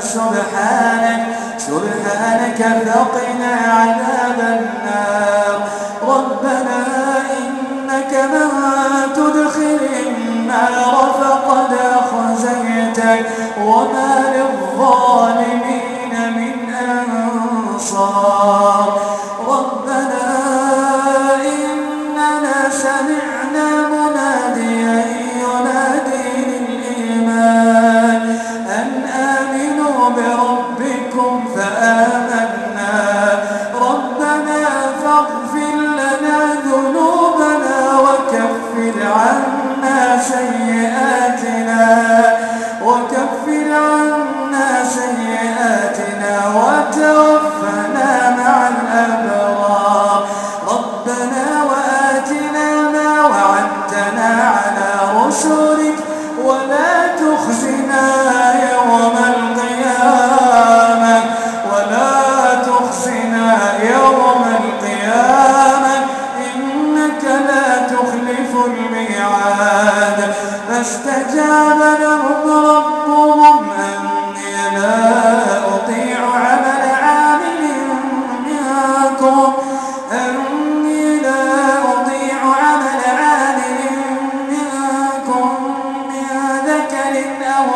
سبحانك سبحانك فقنا عذاب النار. ربنا إنك من تدخل النار. الميعاد فاستجاب لهم ربهم أني لا أطيع عمل عامل منكم. أني لا أطيع عمل عامل منكم من ذكر أو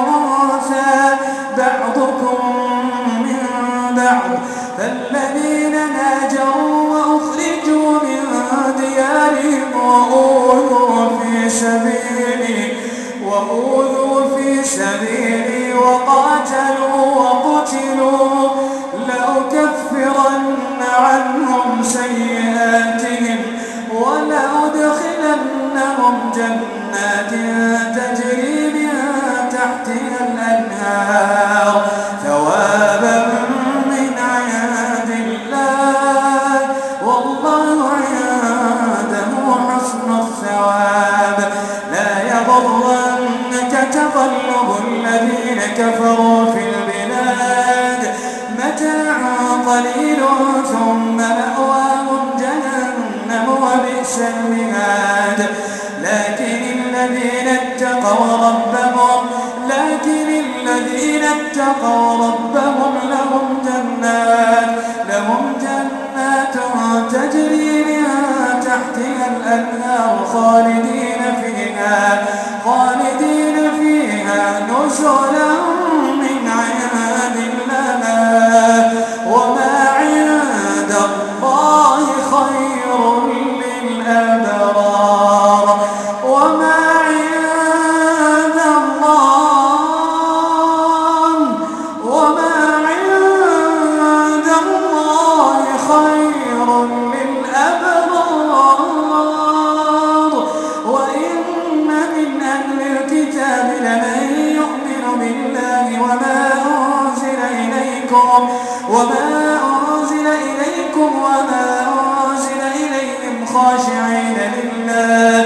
أنثى. بعضكم من بعض. فالذين سبيلي وأوذوا في سبيلي وقاتلوا كفروا في البلاد متاع قليل ثم مأواهم جهنم وبئس المهاد. لكن الذين اتقوا ربهم لكن الذين اتقوا ربهم لهم جنات لهم جنات تجري من تحتها الأنهار خالدين فيها خالدين فيها. نزلا إليكم وما أنزل إليكم وما أنزل إليهم خاشعين لله.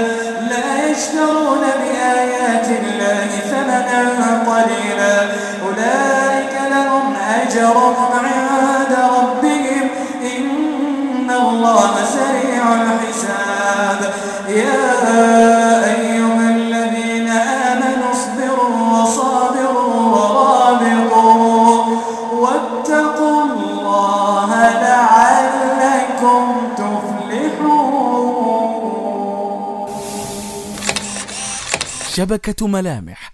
شبكة ملامح.